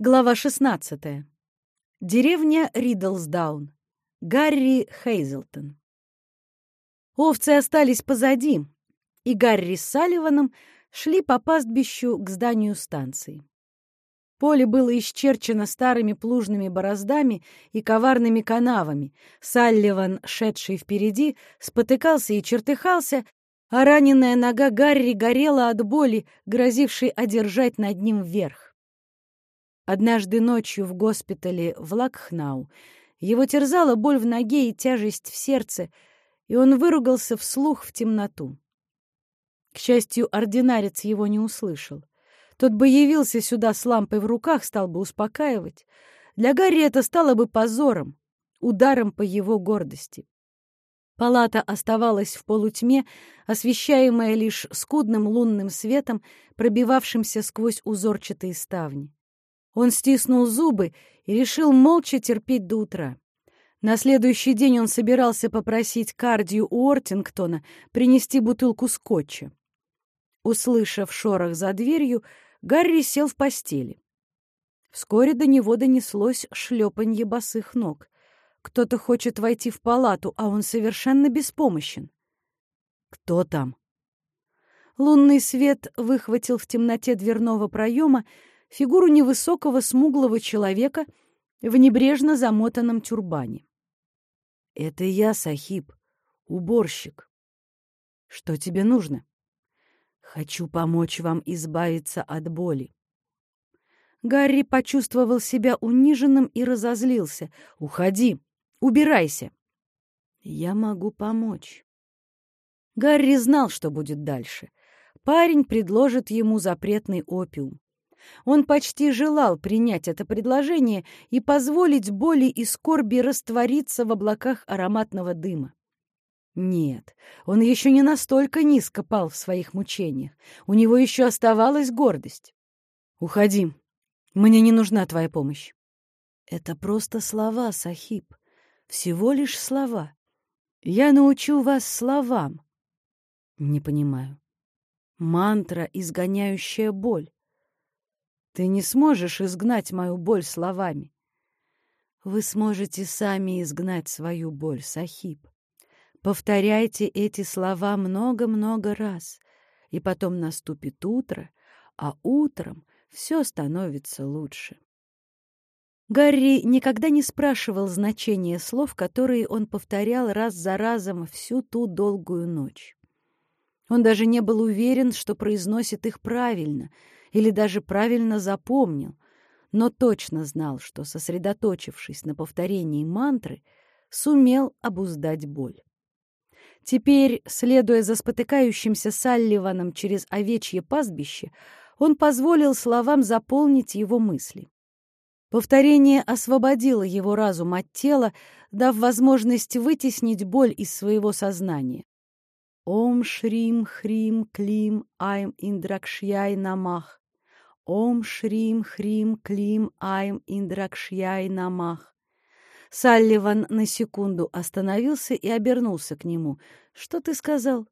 Глава 16. Деревня Ридлсдаун. Гарри Хейзелтон. Овцы остались позади, и Гарри с Салливаном шли по пастбищу к зданию станции. Поле было исчерчено старыми плужными бороздами и коварными канавами. Салливан, шедший впереди, спотыкался и чертыхался, а раненая нога Гарри горела от боли, грозившей одержать над ним вверх. Однажды ночью в госпитале в Лакхнау его терзала боль в ноге и тяжесть в сердце, и он выругался вслух в темноту. К счастью, ординарец его не услышал. Тот бы явился сюда с лампой в руках, стал бы успокаивать. Для Гарри это стало бы позором, ударом по его гордости. Палата оставалась в полутьме, освещаемая лишь скудным лунным светом, пробивавшимся сквозь узорчатые ставни. Он стиснул зубы и решил молча терпеть до утра. На следующий день он собирался попросить Кардию у Ортингтона принести бутылку скотча. Услышав шорох за дверью, Гарри сел в постели. Вскоре до него донеслось шлепанье босых ног. Кто-то хочет войти в палату, а он совершенно беспомощен. «Кто там?» Лунный свет выхватил в темноте дверного проема фигуру невысокого смуглого человека в небрежно замотанном тюрбане. «Это я, Сахиб, уборщик. Что тебе нужно?» «Хочу помочь вам избавиться от боли». Гарри почувствовал себя униженным и разозлился. «Уходи! Убирайся!» «Я могу помочь». Гарри знал, что будет дальше. Парень предложит ему запретный опиум. Он почти желал принять это предложение и позволить боли и скорби раствориться в облаках ароматного дыма. Нет, он еще не настолько низко пал в своих мучениях. У него еще оставалась гордость. «Уходи. Мне не нужна твоя помощь». «Это просто слова, Сахиб. Всего лишь слова. Я научу вас словам». «Не понимаю. Мантра, изгоняющая боль. Ты не сможешь изгнать мою боль словами. Вы сможете сами изгнать свою боль, Сахиб. Повторяйте эти слова много-много раз, и потом наступит утро, а утром все становится лучше. Гарри никогда не спрашивал значения слов, которые он повторял раз за разом всю ту долгую ночь. Он даже не был уверен, что произносит их правильно — или даже правильно запомнил, но точно знал, что, сосредоточившись на повторении мантры, сумел обуздать боль. Теперь, следуя за спотыкающимся Салливаном через овечье пастбище, он позволил словам заполнить его мысли. Повторение освободило его разум от тела, дав возможность вытеснить боль из своего сознания. «Ом Шрим Хрим Клим Айм Индракшьяй Намах Ом Шрим Хрим Клим Айм Индракшьяй Намах. Салливан на секунду остановился и обернулся к нему. «Что ты сказал?»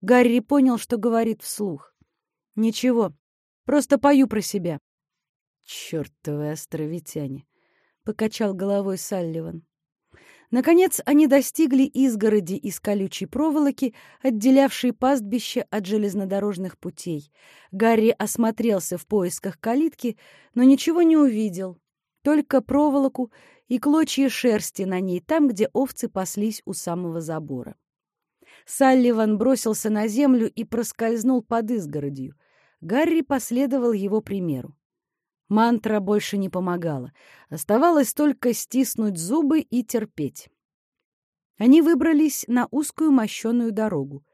Гарри понял, что говорит вслух. «Ничего, просто пою про себя». «Чёртовы островитяне!» — покачал головой Салливан. Наконец они достигли изгороди из колючей проволоки, отделявшей пастбище от железнодорожных путей. Гарри осмотрелся в поисках калитки, но ничего не увидел. Только проволоку и клочья шерсти на ней, там, где овцы паслись у самого забора. Салливан бросился на землю и проскользнул под изгородью. Гарри последовал его примеру. Мантра больше не помогала. Оставалось только стиснуть зубы и терпеть. Они выбрались на узкую мощеную дорогу.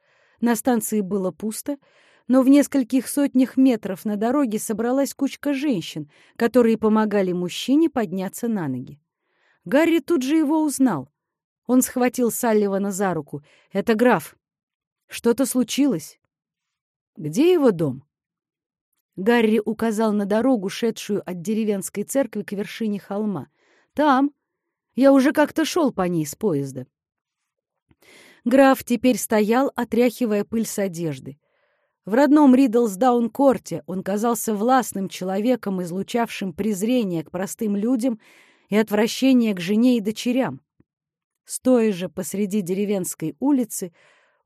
На станции было пусто, но в нескольких сотнях метров на дороге собралась кучка женщин, которые помогали мужчине подняться на ноги. Гарри тут же его узнал. Он схватил Салливана за руку. «Это граф. Что-то случилось?» «Где его дом?» Гарри указал на дорогу, шедшую от деревенской церкви к вершине холма. «Там. Я уже как-то шел по ней с поезда». Граф теперь стоял, отряхивая пыль с одежды. В родном Ридлсдаун-корте он казался властным человеком, излучавшим презрение к простым людям и отвращение к жене и дочерям. Стоя же посреди деревенской улицы,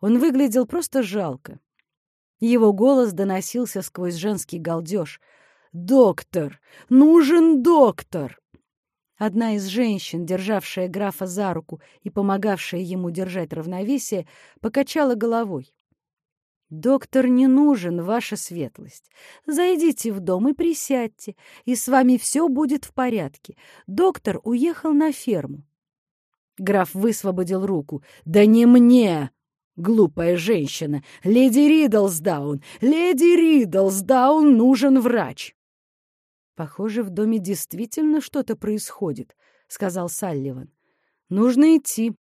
он выглядел просто жалко. Его голос доносился сквозь женский галдеж. «Доктор! Нужен доктор!» Одна из женщин, державшая графа за руку и помогавшая ему держать равновесие, покачала головой. «Доктор не нужен, ваша светлость. Зайдите в дом и присядьте, и с вами все будет в порядке. Доктор уехал на ферму». Граф высвободил руку. «Да не мне!» Глупая женщина! Леди Ридлсдаун! Леди Ридлсдаун нужен врач!» «Похоже, в доме действительно что-то происходит», — сказал Салливан. «Нужно идти».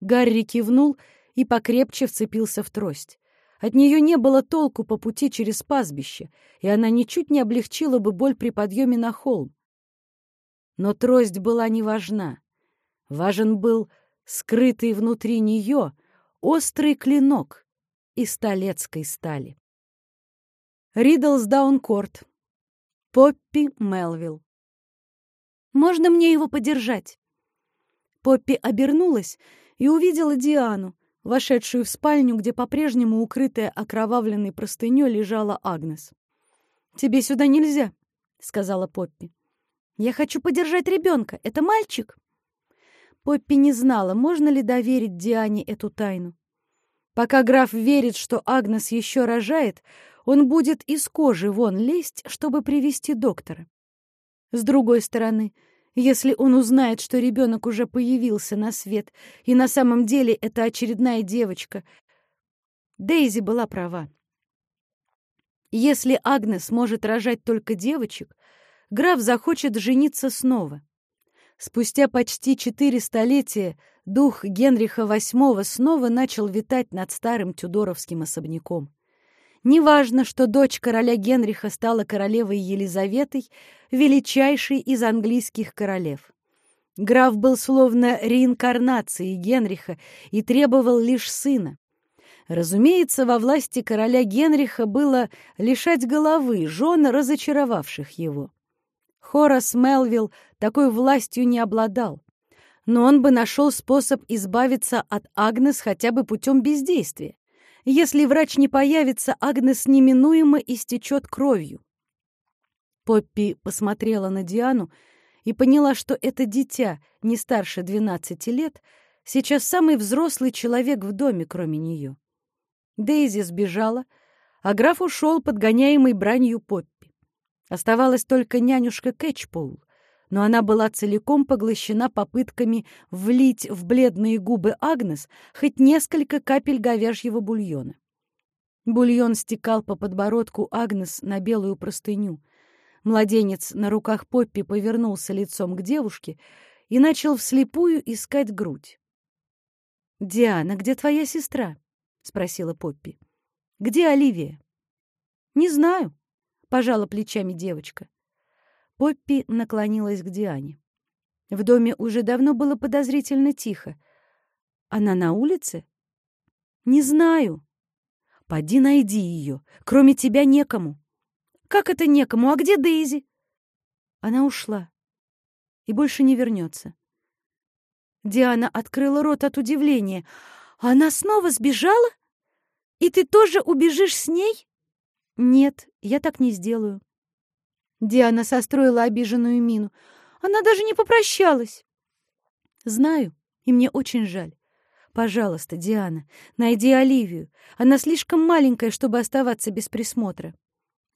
Гарри кивнул и покрепче вцепился в трость. От нее не было толку по пути через пастбище, и она ничуть не облегчила бы боль при подъеме на холм. Но трость была не важна. Важен был скрытый внутри нее острый клинок из столецкой стали. Ридлсдаун-Корт. Поппи Мелвилл. «Можно мне его подержать?» Поппи обернулась и увидела Диану, вошедшую в спальню, где по-прежнему укрытая окровавленной простыней лежала Агнес. «Тебе сюда нельзя», — сказала Поппи. «Я хочу подержать ребенка. Это мальчик?» Поппи не знала, можно ли доверить Диане эту тайну. Пока граф верит, что Агнес еще рожает, он будет из кожи вон лезть, чтобы привести доктора. С другой стороны, если он узнает, что ребенок уже появился на свет, и на самом деле это очередная девочка, Дейзи была права. Если Агнес может рожать только девочек, граф захочет жениться снова. Спустя почти четыре столетия дух Генриха VIII снова начал витать над старым тюдоровским особняком. Неважно, что дочь короля Генриха стала королевой Елизаветой, величайшей из английских королев. Граф был словно реинкарнацией Генриха и требовал лишь сына. Разумеется, во власти короля Генриха было лишать головы жен, разочаровавших его. Хорас Мелвилл такой властью не обладал, но он бы нашел способ избавиться от Агнес хотя бы путем бездействия. Если врач не появится, Агнес неминуемо истечет кровью. Поппи посмотрела на Диану и поняла, что это дитя, не старше 12 лет, сейчас самый взрослый человек в доме, кроме нее. Дейзи сбежала, а граф ушел, подгоняемый бранью Поппи. Оставалась только нянюшка Кэтчпоул, но она была целиком поглощена попытками влить в бледные губы Агнес хоть несколько капель говяжьего бульона. Бульон стекал по подбородку Агнес на белую простыню. Младенец на руках Поппи повернулся лицом к девушке и начал вслепую искать грудь. «Диана, где твоя сестра?» — спросила Поппи. «Где Оливия?» «Не знаю», — пожала плечами девочка. Поппи наклонилась к Диане. В доме уже давно было подозрительно тихо. Она на улице? Не знаю. Поди найди ее. Кроме тебя некому. Как это некому? А где Дейзи? Она ушла и больше не вернется. Диана открыла рот от удивления. Она снова сбежала? И ты тоже убежишь с ней? Нет, я так не сделаю. Диана состроила обиженную мину. Она даже не попрощалась. Знаю, и мне очень жаль. Пожалуйста, Диана, найди Оливию. Она слишком маленькая, чтобы оставаться без присмотра.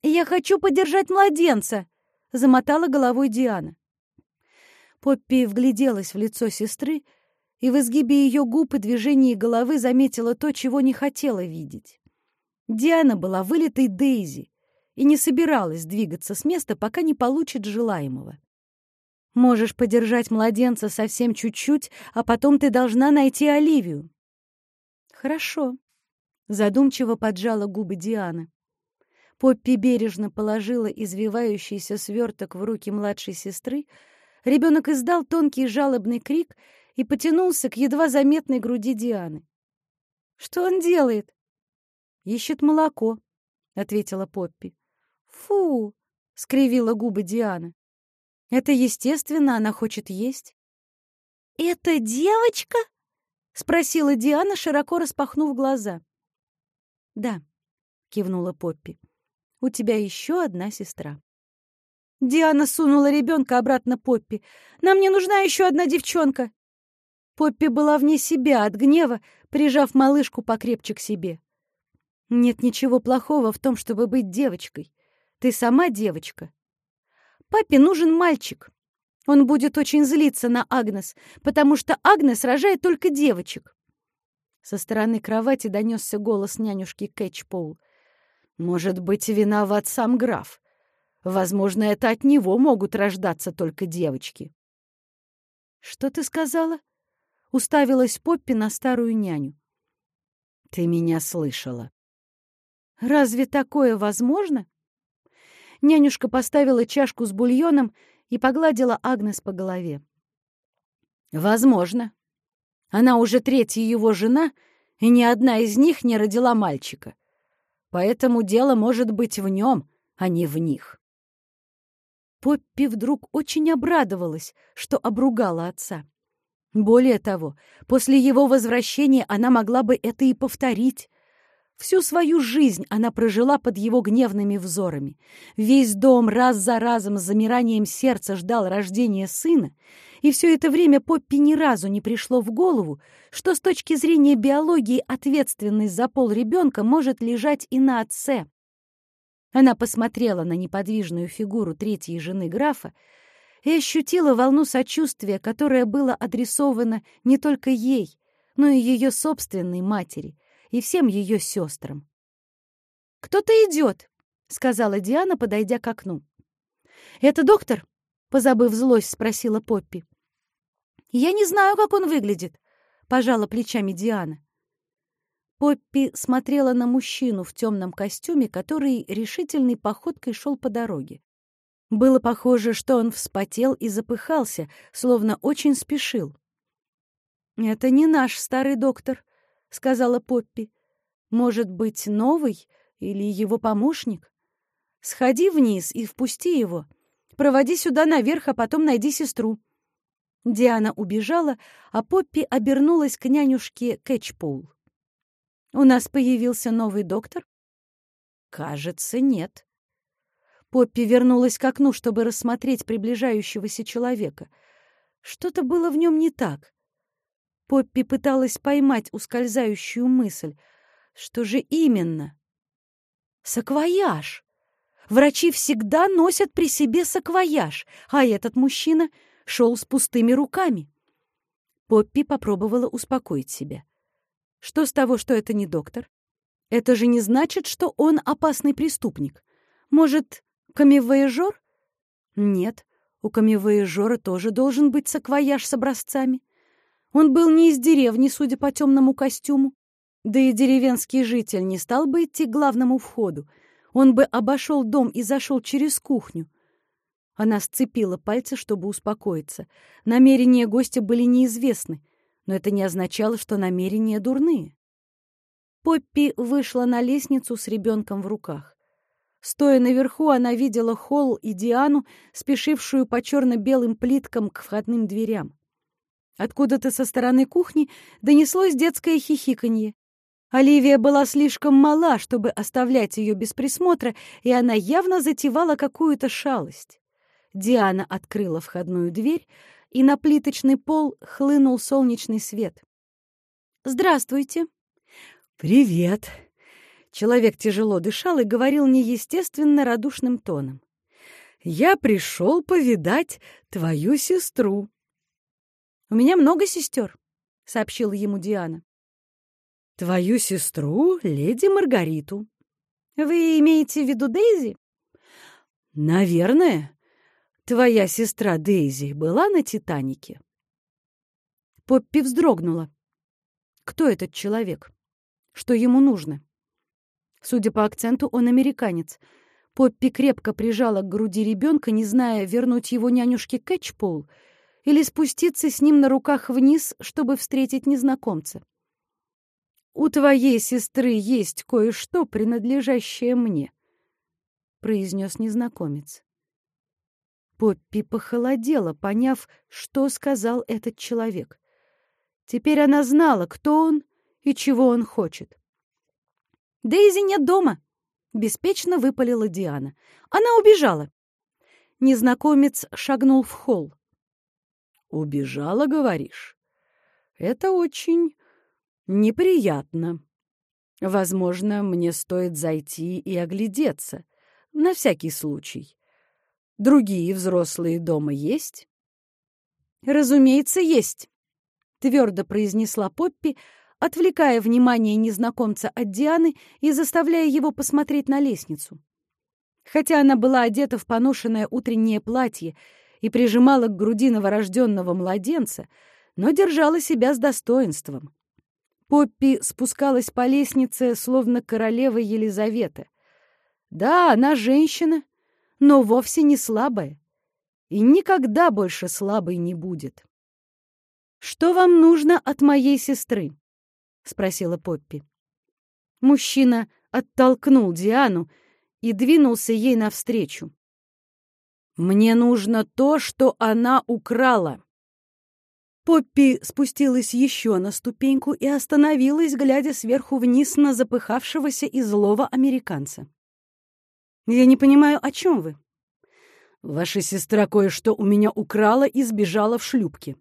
Я хочу подержать младенца, замотала головой Диана. Поппи вгляделась в лицо сестры и в изгибе ее губ и движении головы заметила то, чего не хотела видеть. Диана была вылитой Дейзи, и не собиралась двигаться с места, пока не получит желаемого. Можешь подержать младенца совсем чуть-чуть, а потом ты должна найти Оливию. Хорошо. Задумчиво поджала губы Диана. Поппи бережно положила извивающийся сверток в руки младшей сестры. Ребенок издал тонкий жалобный крик и потянулся к едва заметной груди Дианы. «Что он делает?» Ищет молоко, ответила Поппи. Фу, скривила губы Диана. Это естественно, она хочет есть. Это девочка? спросила Диана, широко распахнув глаза. Да, кивнула Поппи. У тебя еще одна сестра. Диана сунула ребенка обратно Поппи. «Нам не нужна еще одна девчонка!» Поппи была вне себя от гнева, прижав малышку покрепче к себе. «Нет ничего плохого в том, чтобы быть девочкой. Ты сама девочка. Папе нужен мальчик. Он будет очень злиться на Агнес, потому что Агнес рожает только девочек». Со стороны кровати донесся голос нянюшки Кэтчпоул. «Может быть, виноват сам граф. Возможно, это от него могут рождаться только девочки. «Что ты сказала?» — уставилась Поппи на старую няню. «Ты меня слышала». «Разве такое возможно?» Нянюшка поставила чашку с бульоном и погладила Агнес по голове. «Возможно. Она уже третья его жена, и ни одна из них не родила мальчика. Поэтому дело может быть в нем, а не в них». Поппи вдруг очень обрадовалась, что обругала отца. Более того, после его возвращения она могла бы это и повторить. Всю свою жизнь она прожила под его гневными взорами. Весь дом раз за разом с замиранием сердца ждал рождения сына, и все это время Поппи ни разу не пришло в голову, что с точки зрения биологии ответственность за пол ребенка может лежать и на отце. Она посмотрела на неподвижную фигуру третьей жены графа и ощутила волну сочувствия, которое было адресовано не только ей, но и ее собственной матери и всем ее сестрам. «Кто-то идет», — сказала Диана, подойдя к окну. «Это доктор?» — позабыв злость, спросила Поппи. «Я не знаю, как он выглядит», — пожала плечами Диана. Поппи смотрела на мужчину в темном костюме, который решительной походкой шел по дороге. Было похоже, что он вспотел и запыхался, словно очень спешил. «Это не наш старый доктор», — сказала Поппи. «Может быть, новый или его помощник? Сходи вниз и впусти его. Проводи сюда наверх, а потом найди сестру». Диана убежала, а Поппи обернулась к нянюшке Кэтчпоул. У нас появился новый доктор? Кажется, нет. Поппи вернулась к окну, чтобы рассмотреть приближающегося человека. Что-то было в нем не так. Поппи пыталась поймать ускользающую мысль. Что же именно? Саквояж! Врачи всегда носят при себе саквояж, а этот мужчина шел с пустыми руками. Поппи попробовала успокоить себя. Что с того, что это не доктор? Это же не значит, что он опасный преступник. Может, камевояжер? Нет, у камевояжера тоже должен быть саквояж с образцами. Он был не из деревни, судя по темному костюму. Да и деревенский житель не стал бы идти к главному входу. Он бы обошел дом и зашел через кухню. Она сцепила пальцы, чтобы успокоиться. Намерения гостя были неизвестны — но это не означало, что намерения дурные. Поппи вышла на лестницу с ребенком в руках. Стоя наверху, она видела Холл и Диану, спешившую по черно-белым плиткам к входным дверям. Откуда-то со стороны кухни донеслось детское хихиканье. Оливия была слишком мала, чтобы оставлять ее без присмотра, и она явно затевала какую-то шалость. Диана открыла входную дверь, и на плиточный пол хлынул солнечный свет. «Здравствуйте!» «Привет!» Человек тяжело дышал и говорил неестественно радушным тоном. «Я пришел повидать твою сестру». «У меня много сестер», — сообщила ему Диана. «Твою сестру, леди Маргариту». «Вы имеете в виду Дейзи?» «Наверное», Твоя сестра Дейзи была на «Титанике»?» Поппи вздрогнула. Кто этот человек? Что ему нужно? Судя по акценту, он американец. Поппи крепко прижала к груди ребенка, не зная, вернуть его нянюшке Кэтчпол или спуститься с ним на руках вниз, чтобы встретить незнакомца. у твоей сестры есть кое-что, принадлежащее мне», — произнес незнакомец. Поппи похолодела, поняв, что сказал этот человек. Теперь она знала, кто он и чего он хочет. «Дейзи нет дома!» — беспечно выпалила Диана. «Она убежала!» Незнакомец шагнул в холл. «Убежала, говоришь? Это очень неприятно. Возможно, мне стоит зайти и оглядеться, на всякий случай. Другие взрослые дома есть?» «Разумеется, есть», — твердо произнесла Поппи, отвлекая внимание незнакомца от Дианы и заставляя его посмотреть на лестницу. Хотя она была одета в поношенное утреннее платье и прижимала к груди новорожденного младенца, но держала себя с достоинством. Поппи спускалась по лестнице, словно королева Елизавета. Да, она женщина, но вовсе не слабая. И никогда больше слабой не будет. «Что вам нужно от моей сестры?» — спросила Поппи. Мужчина оттолкнул Диану и двинулся ей навстречу. «Мне нужно то, что она украла!» Поппи спустилась еще на ступеньку и остановилась, глядя сверху вниз на запыхавшегося и злого американца. «Я не понимаю, о чем вы?» «Ваша сестра кое-что у меня украла и сбежала в шлюпке».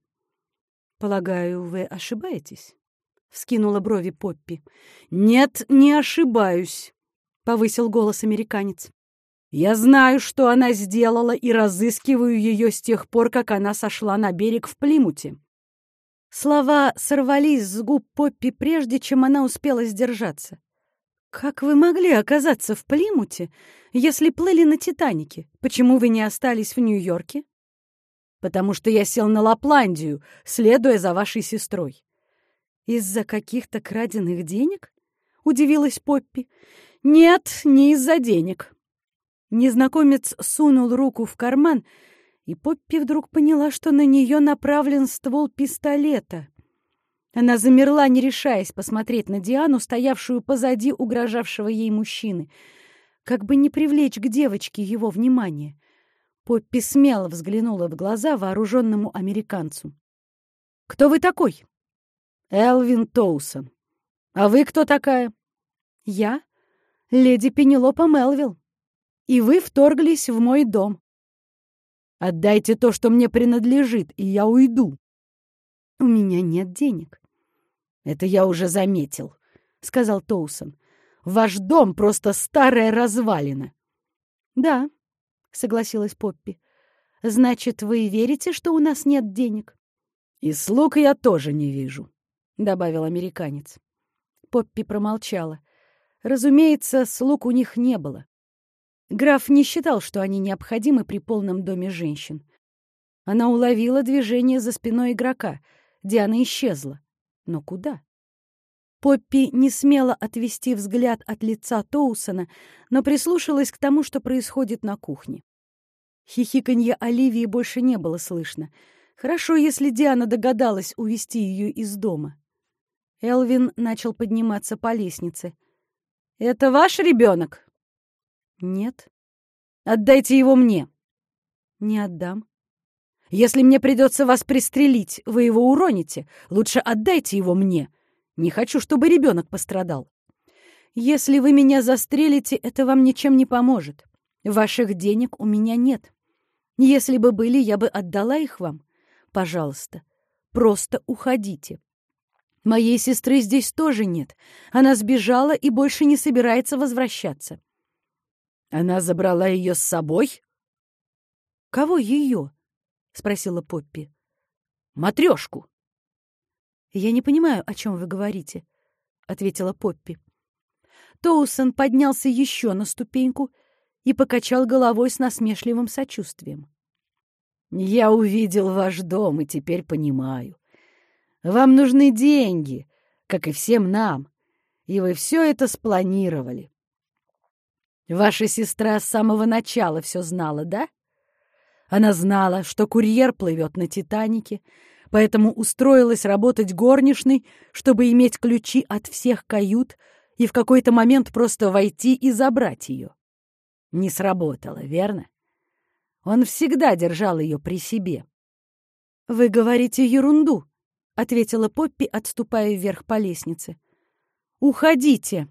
«Полагаю, вы ошибаетесь?» — вскинула брови Поппи. «Нет, не ошибаюсь», — повысил голос американец. «Я знаю, что она сделала, и разыскиваю ее с тех пор, как она сошла на берег в Плимуте». Слова сорвались с губ Поппи, прежде чем она успела сдержаться. «Как вы могли оказаться в Плимуте, если плыли на Титанике? Почему вы не остались в Нью-Йорке?» «Потому что я сел на Лапландию, следуя за вашей сестрой». «Из-за каких-то краденных денег?» — удивилась Поппи. «Нет, не из-за денег». Незнакомец сунул руку в карман, и Поппи вдруг поняла, что на нее направлен ствол пистолета. Она замерла, не решаясь посмотреть на Диану, стоявшую позади угрожавшего ей мужчины. Как бы не привлечь к девочке его внимание. Поппи смело взглянула в глаза вооруженному американцу. «Кто вы такой?» «Элвин Тоусон. А вы кто такая?» «Я — леди Пенелопа Мелвилл. И вы вторглись в мой дом». «Отдайте то, что мне принадлежит, и я уйду». «У меня нет денег». «Это я уже заметил», — сказал Тоусон. «Ваш дом просто старая развалина». «Да», — согласилась Поппи. «Значит, вы верите, что у нас нет денег?» «И слуг я тоже не вижу», — добавил американец. Поппи промолчала. Разумеется, слуг у них не было. Граф не считал, что они необходимы при полном доме женщин. Она уловила движение за спиной игрока. Диана исчезла. Но куда? Поппи не смела отвести взгляд от лица Тоусона, но прислушалась к тому, что происходит на кухне. Хихиканье Оливии больше не было слышно. Хорошо, если Диана догадалась увести ее из дома. Элвин начал подниматься по лестнице. «Это ваш ребенок?» «Нет». «Отдайте его мне». «Не отдам». Если мне придется вас пристрелить, вы его уроните. Лучше отдайте его мне. Не хочу, чтобы ребенок пострадал. Если вы меня застрелите, это вам ничем не поможет. Ваших денег у меня нет. Если бы были, я бы отдала их вам. Пожалуйста, просто уходите. Моей сестры здесь тоже нет. Она сбежала и больше не собирается возвращаться. Она забрала ее с собой? Кого ее? — спросила Поппи. «Матрешку!» «Я не понимаю, о чем вы говорите», — ответила Поппи. Тоусон поднялся еще на ступеньку и покачал головой с насмешливым сочувствием. «Я увидел ваш дом и теперь понимаю. Вам нужны деньги, как и всем нам, и вы все это спланировали. Ваша сестра с самого начала все знала, да? Она знала, что курьер плывет на «Титанике», поэтому устроилась работать горничной, чтобы иметь ключи от всех кают и в какой-то момент просто войти и забрать ее. Не сработало, верно? Он всегда держал ее при себе. «Вы говорите ерунду», — ответила Поппи, отступая вверх по лестнице. «Уходите!»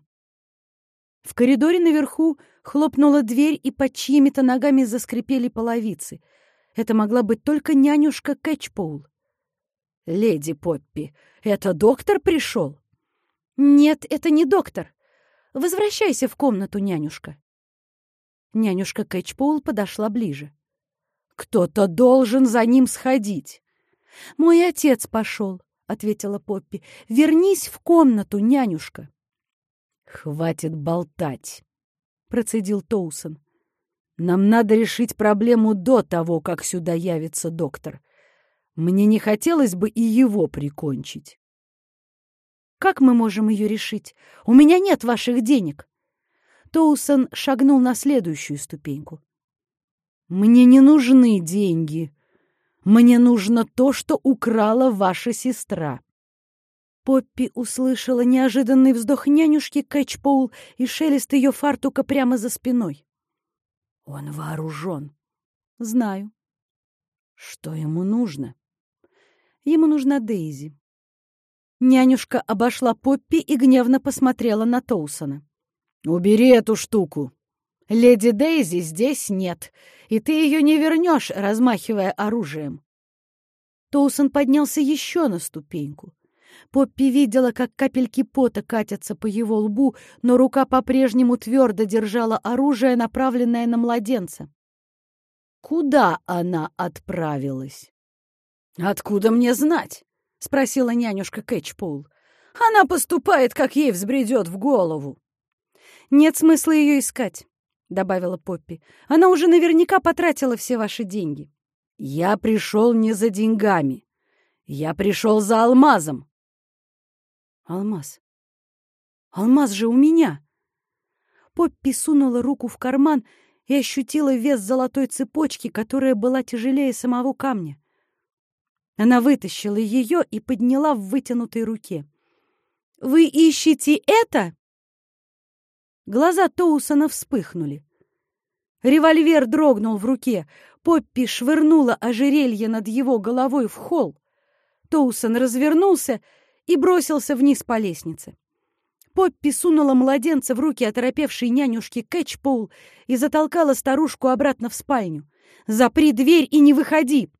В коридоре наверху хлопнула дверь, и под чьими-то ногами заскрипели половицы. Это могла быть только нянюшка Кэтчпоул. «Леди Поппи, это доктор пришел?» «Нет, это не доктор. Возвращайся в комнату, нянюшка». Нянюшка Кэтчпоул подошла ближе. «Кто-то должен за ним сходить». «Мой отец пошел», — ответила Поппи. «Вернись в комнату, нянюшка». «Хватит болтать», — процедил Тоусон. «Нам надо решить проблему до того, как сюда явится доктор. Мне не хотелось бы и его прикончить». «Как мы можем ее решить? У меня нет ваших денег». Тоусон шагнул на следующую ступеньку. «Мне не нужны деньги. Мне нужно то, что украла ваша сестра». Поппи услышала неожиданный вздох нянюшки Кэтчпоул и шелест ее фартука прямо за спиной. «Он вооружен». «Знаю». «Что ему нужно?» «Ему нужна Дейзи». Нянюшка обошла Поппи и гневно посмотрела на Тоусона. «Убери эту штуку. Леди Дейзи здесь нет, и ты ее не вернешь, размахивая оружием». Тоусон поднялся еще на ступеньку. Поппи видела, как капельки пота катятся по его лбу, но рука по-прежнему твердо держала оружие, направленное на младенца. «Куда она отправилась?» «Откуда мне знать?» — спросила нянюшка Кэтчпул. «Она поступает, как ей взбредет в голову». «Нет смысла ее искать», — добавила Поппи. «Она уже наверняка потратила все ваши деньги». «Я пришел не за деньгами. Я пришел за алмазом». «Алмаз? Алмаз же у меня!» Поппи сунула руку в карман и ощутила вес золотой цепочки, которая была тяжелее самого камня. Она вытащила ее и подняла в вытянутой руке. «Вы ищете это?» Глаза Тоусона вспыхнули. Револьвер дрогнул в руке. Поппи швырнула ожерелье над его головой в холл. Тоусон развернулся и бросился вниз по лестнице. Поппи сунула младенца в руки оторопевшей нянюшки Кэтчпоул и затолкала старушку обратно в спальню. «Запри дверь и не выходи!»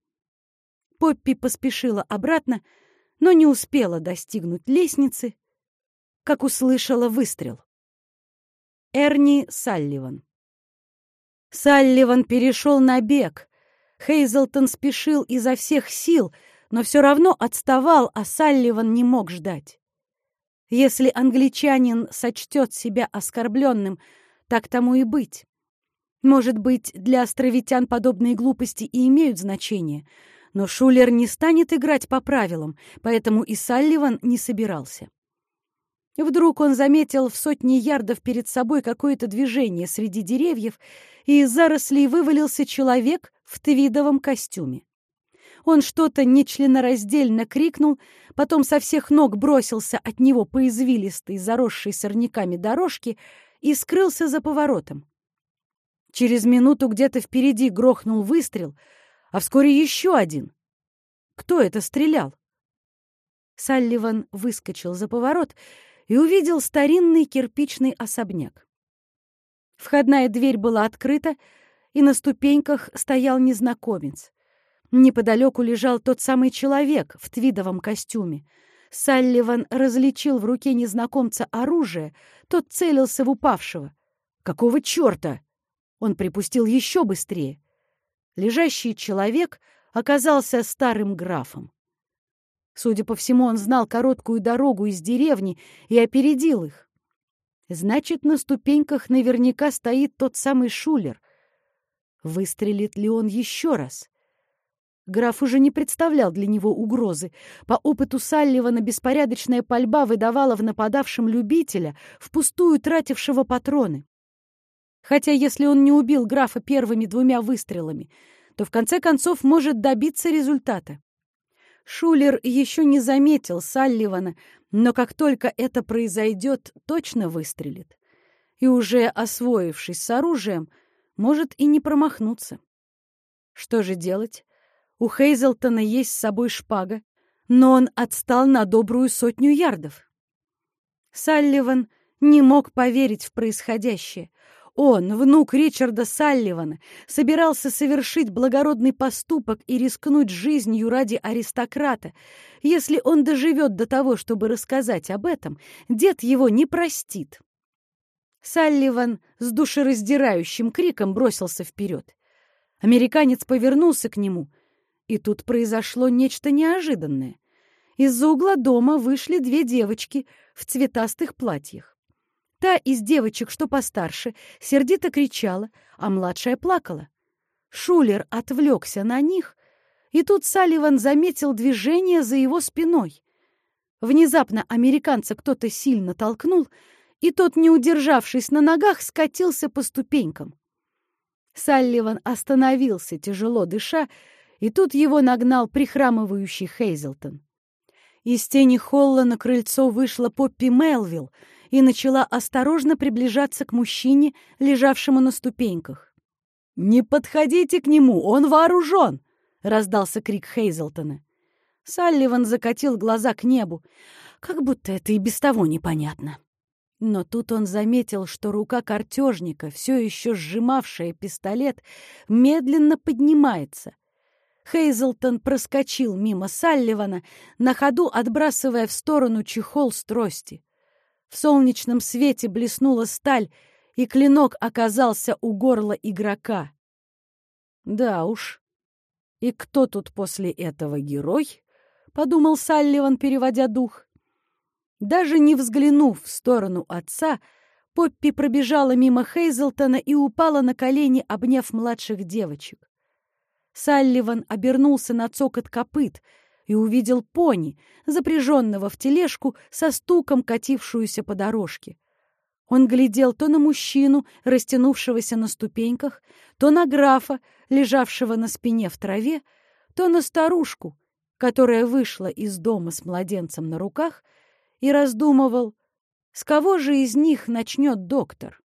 Поппи поспешила обратно, но не успела достигнуть лестницы, как услышала выстрел. Эрни Салливан. Салливан перешел на бег. Хейзелтон спешил изо всех сил, но все равно отставал, а Салливан не мог ждать. Если англичанин сочтет себя оскорбленным, так тому и быть. Может быть, для островитян подобные глупости и имеют значение, но Шулер не станет играть по правилам, поэтому и Салливан не собирался. Вдруг он заметил в сотни ярдов перед собой какое-то движение среди деревьев, и из зарослей вывалился человек в твидовом костюме. Он что-то нечленораздельно крикнул, потом со всех ног бросился от него по извилистой, заросшей сорняками дорожке и скрылся за поворотом. Через минуту где-то впереди грохнул выстрел, а вскоре еще один. Кто это стрелял? Салливан выскочил за поворот и увидел старинный кирпичный особняк. Входная дверь была открыта, и на ступеньках стоял незнакомец. Неподалеку лежал тот самый человек в твидовом костюме. Салливан различил в руке незнакомца оружие, тот целился в упавшего. Какого черта? Он припустил еще быстрее. Лежащий человек оказался старым графом. Судя по всему, он знал короткую дорогу из деревни и опередил их. Значит, на ступеньках наверняка стоит тот самый шулер. Выстрелит ли он еще раз? Граф уже не представлял для него угрозы. По опыту Салливана беспорядочная пальба выдавала в нападавшем любителя, впустую тратившего патроны. Хотя если он не убил графа первыми двумя выстрелами, то в конце концов может добиться результата. Шулер еще не заметил Салливана, но как только это произойдет, точно выстрелит. И уже освоившись с оружием, может и не промахнуться. Что же делать? У Хейзелтона есть с собой шпага, но он отстал на добрую сотню ярдов. Салливан не мог поверить в происходящее. Он, внук Ричарда Салливана, собирался совершить благородный поступок и рискнуть жизнью ради аристократа. Если он доживет до того, чтобы рассказать об этом, дед его не простит. Салливан с душераздирающим криком бросился вперед. Американец повернулся к нему, и тут произошло нечто неожиданное. Из-за угла дома вышли две девочки в цветастых платьях. Та из девочек, что постарше, сердито кричала, а младшая плакала. Шулер отвлекся на них, и тут Салливан заметил движение за его спиной. Внезапно американца кто-то сильно толкнул, и тот, не удержавшись на ногах, скатился по ступенькам. Салливан остановился, тяжело дыша, и тут его нагнал прихрамывающий Хейзелтон. Из тени холла на крыльцо вышла Поппи Мелвилл, и начала осторожно приближаться к мужчине, лежавшему на ступеньках. «Не подходите к нему, он вооружен!» — раздался крик Хейзелтона. Салливан закатил глаза к небу, как будто это и без того непонятно. Но тут он заметил, что рука картежника, все еще сжимавшая пистолет, медленно поднимается. Хейзелтон проскочил мимо Салливана, на ходу отбрасывая в сторону чехол с трости. В солнечном свете блеснула сталь, и клинок оказался у горла игрока. Да уж. И кто тут после этого герой? подумал Салливан, переводя дух. Даже не взглянув в сторону отца, Поппи пробежала мимо Хейзелтона и упала на колени, обняв младших девочек. Салливан обернулся на цокот копыт — и увидел пони, запряженного в тележку со стуком катившуюся по дорожке. Он глядел то на мужчину, растянувшегося на ступеньках, то на графа, лежавшего на спине в траве, то на старушку, которая вышла из дома с младенцем на руках, и раздумывал, с кого же из них начнет доктор.